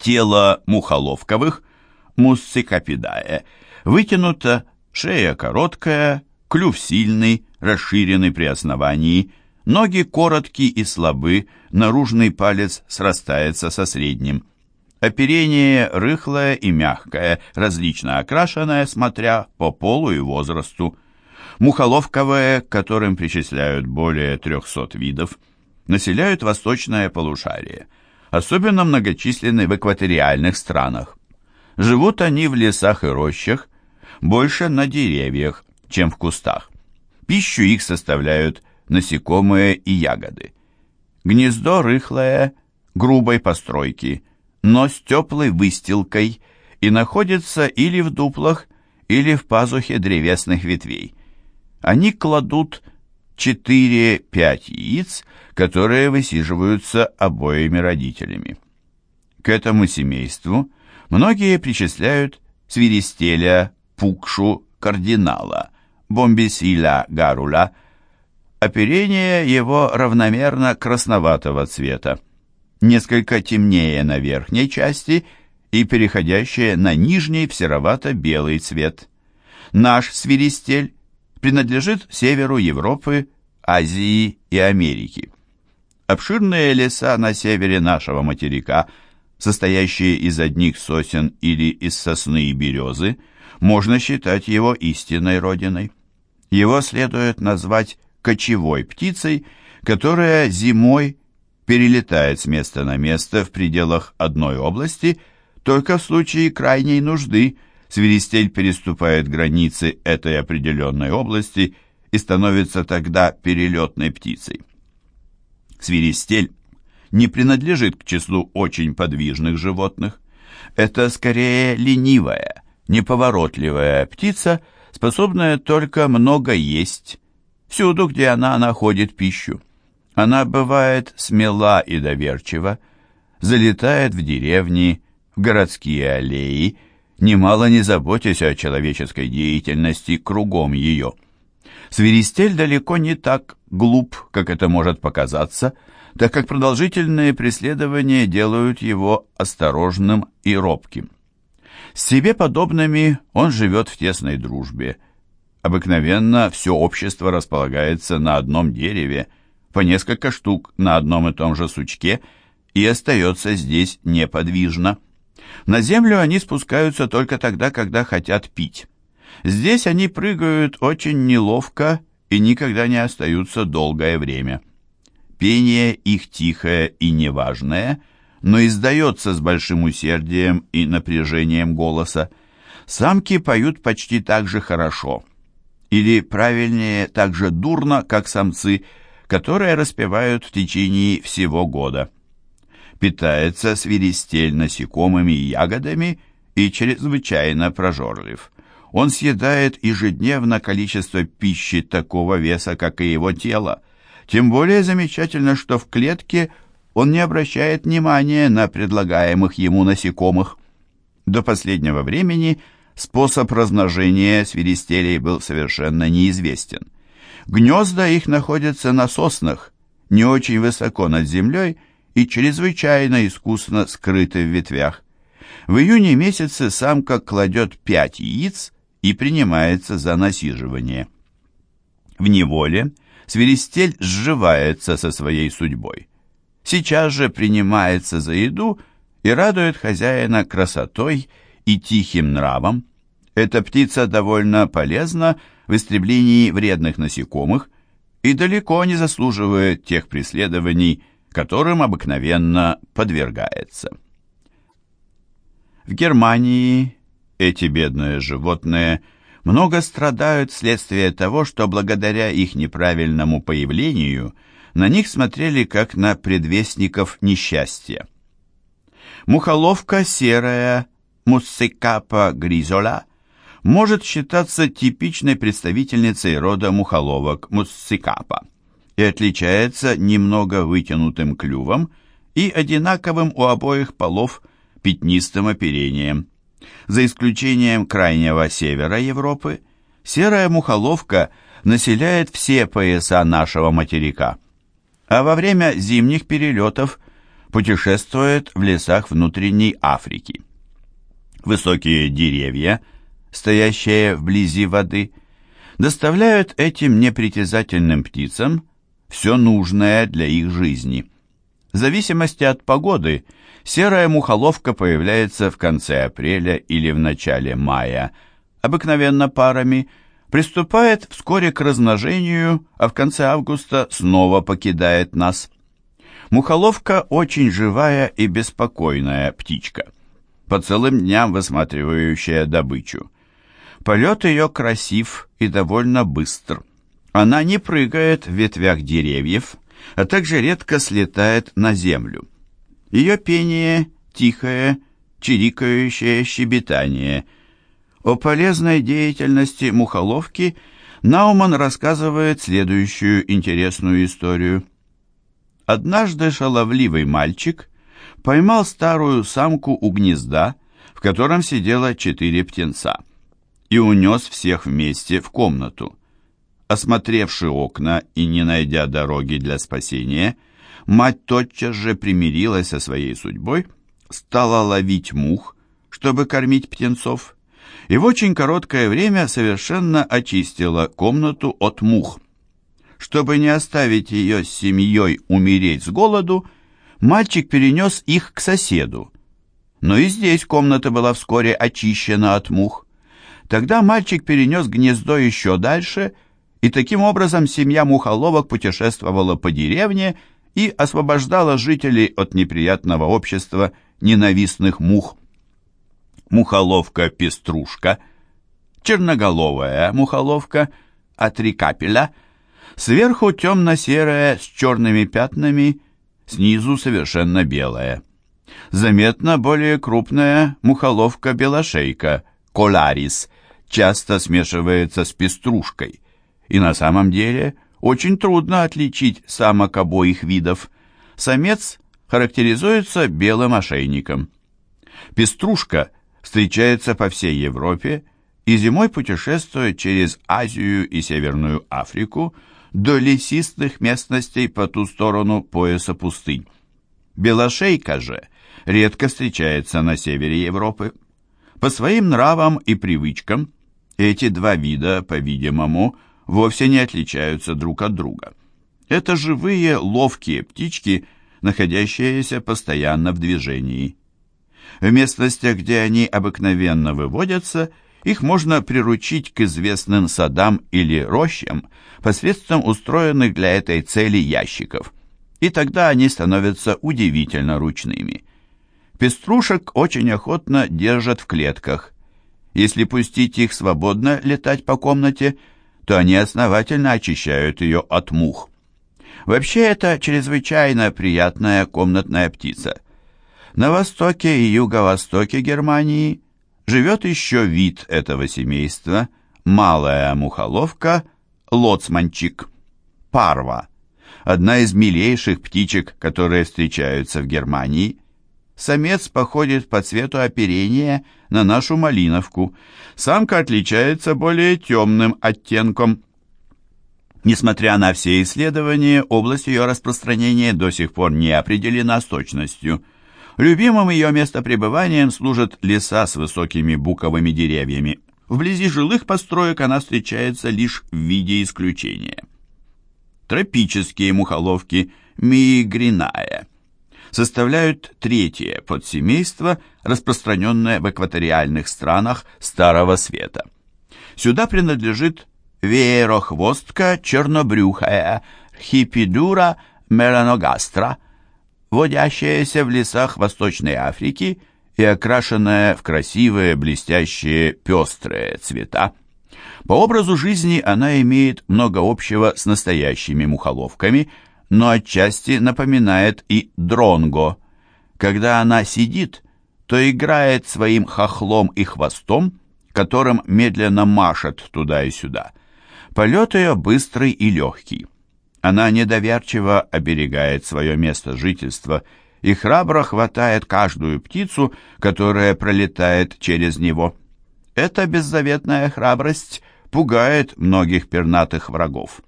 Тело мухоловковых, муссикапидае, вытянуто, шея короткая, клюв сильный, расширенный при основании, ноги короткие и слабы, наружный палец срастается со средним. Оперение рыхлое и мягкое, различно окрашенное, смотря по полу и возрасту. Мухоловковые, к которым причисляют более 300 видов, населяют восточное полушарие, особенно многочисленны в экваториальных странах. Живут они в лесах и рощах, больше на деревьях, чем в кустах. Пищу их составляют насекомые и ягоды. Гнездо рыхлое, грубой постройки, но с теплой выстилкой и находится или в дуплах, или в пазухе древесных ветвей. Они кладут 4-5 яиц, которые высиживаются обоими родителями. К этому семейству многие причисляют свиристеля, пукшу, кардинала, бомбисиля гаруля. Оперение его равномерно красноватого цвета, несколько темнее на верхней части и переходящее на нижний в серовато-белый цвет. Наш свиристель принадлежит северу Европы, Азии и Америки. Обширные леса на севере нашего материка, состоящие из одних сосен или из сосны и березы, можно считать его истинной родиной. Его следует назвать кочевой птицей, которая зимой перелетает с места на место в пределах одной области, только в случае крайней нужды – свиристель переступает границы этой определенной области и становится тогда перелетной птицей. Свиристель не принадлежит к числу очень подвижных животных. Это скорее ленивая, неповоротливая птица, способная только много есть, всюду, где она находит пищу. Она бывает смела и доверчива, залетает в деревни, в городские аллеи, немало не заботясь о человеческой деятельности кругом ее. Свиристель далеко не так глуп, как это может показаться, так как продолжительные преследования делают его осторожным и робким. С себе подобными он живет в тесной дружбе. Обыкновенно все общество располагается на одном дереве, по несколько штук на одном и том же сучке, и остается здесь неподвижно. На землю они спускаются только тогда, когда хотят пить. Здесь они прыгают очень неловко и никогда не остаются долгое время. Пение их тихое и неважное, но издается с большим усердием и напряжением голоса. Самки поют почти так же хорошо, или, правильнее, так же дурно, как самцы, которые распевают в течение всего года питается свиристель насекомыми и ягодами и чрезвычайно прожорлив. Он съедает ежедневно количество пищи такого веса, как и его тело. Тем более замечательно, что в клетке он не обращает внимания на предлагаемых ему насекомых. До последнего времени способ размножения свиристелей был совершенно неизвестен. Гнезда их находятся на соснах, не очень высоко над землей, и чрезвычайно искусно скрыты в ветвях. В июне месяце самка кладет пять яиц и принимается за насиживание. В неволе свиристель сживается со своей судьбой. Сейчас же принимается за еду и радует хозяина красотой и тихим нравом. Эта птица довольно полезна в истреблении вредных насекомых и далеко не заслуживает тех преследований, которым обыкновенно подвергается. В Германии эти бедные животные много страдают вследствие того, что благодаря их неправильному появлению на них смотрели как на предвестников несчастья. Мухоловка серая Муссикапа гризола может считаться типичной представительницей рода мухоловок Муссикапа и отличается немного вытянутым клювом и одинаковым у обоих полов пятнистым оперением. За исключением крайнего севера Европы, серая мухоловка населяет все пояса нашего материка, а во время зимних перелетов путешествует в лесах внутренней Африки. Высокие деревья, стоящие вблизи воды, доставляют этим непритязательным птицам все нужное для их жизни. В зависимости от погоды серая мухоловка появляется в конце апреля или в начале мая, обыкновенно парами, приступает вскоре к размножению, а в конце августа снова покидает нас. Мухоловка очень живая и беспокойная птичка, по целым дням высматривающая добычу. Полет ее красив и довольно быстр. Она не прыгает в ветвях деревьев, а также редко слетает на землю. Ее пение тихое, чирикающее щебетание. О полезной деятельности мухоловки Науман рассказывает следующую интересную историю. Однажды шаловливый мальчик поймал старую самку у гнезда, в котором сидело четыре птенца, и унес всех вместе в комнату. Осмотревши окна и не найдя дороги для спасения, мать тотчас же примирилась со своей судьбой, стала ловить мух, чтобы кормить птенцов, и в очень короткое время совершенно очистила комнату от мух. Чтобы не оставить ее с семьей умереть с голоду, мальчик перенес их к соседу. Но и здесь комната была вскоре очищена от мух. Тогда мальчик перенес гнездо еще дальше – и таким образом семья мухоловок путешествовала по деревне и освобождала жителей от неприятного общества ненавистных мух. Мухоловка-пеструшка, черноголовая мухоловка, а три капеля, сверху темно-серая с черными пятнами, снизу совершенно белая. Заметно более крупная мухоловка-белошейка, коларис, часто смешивается с пеструшкой – и на самом деле очень трудно отличить самок обоих видов. Самец характеризуется белым ошейником. Пеструшка встречается по всей Европе и зимой путешествует через Азию и Северную Африку до лесистых местностей по ту сторону пояса пустынь. Белошейка же редко встречается на севере Европы. По своим нравам и привычкам эти два вида, по-видимому, вовсе не отличаются друг от друга. Это живые, ловкие птички, находящиеся постоянно в движении. В местностях, где они обыкновенно выводятся, их можно приручить к известным садам или рощам посредством устроенных для этой цели ящиков, и тогда они становятся удивительно ручными. Пеструшек очень охотно держат в клетках. Если пустить их свободно летать по комнате – то они основательно очищают ее от мух. Вообще это чрезвычайно приятная комнатная птица. На востоке и юго-востоке Германии живет еще вид этого семейства – малая мухоловка, лоцманчик, парва, одна из милейших птичек, которые встречаются в Германии – Самец походит по цвету оперения на нашу малиновку. Самка отличается более темным оттенком. Несмотря на все исследования, область ее распространения до сих пор не определена с точностью. Любимым ее местопребыванием служат леса с высокими буковыми деревьями. Вблизи жилых построек она встречается лишь в виде исключения. Тропические мухоловки мигриная составляют третье подсемейство, распространенное в экваториальных странах Старого Света. Сюда принадлежит веерохвостка чернобрюхая хипидура меланогастра, водящаяся в лесах Восточной Африки и окрашенная в красивые, блестящие, пестрые цвета. По образу жизни она имеет много общего с настоящими мухоловками – но отчасти напоминает и дронго. Когда она сидит, то играет своим хохлом и хвостом, которым медленно машет туда и сюда. Полет ее быстрый и легкий. Она недоверчиво оберегает свое место жительства и храбро хватает каждую птицу, которая пролетает через него. Эта беззаветная храбрость пугает многих пернатых врагов.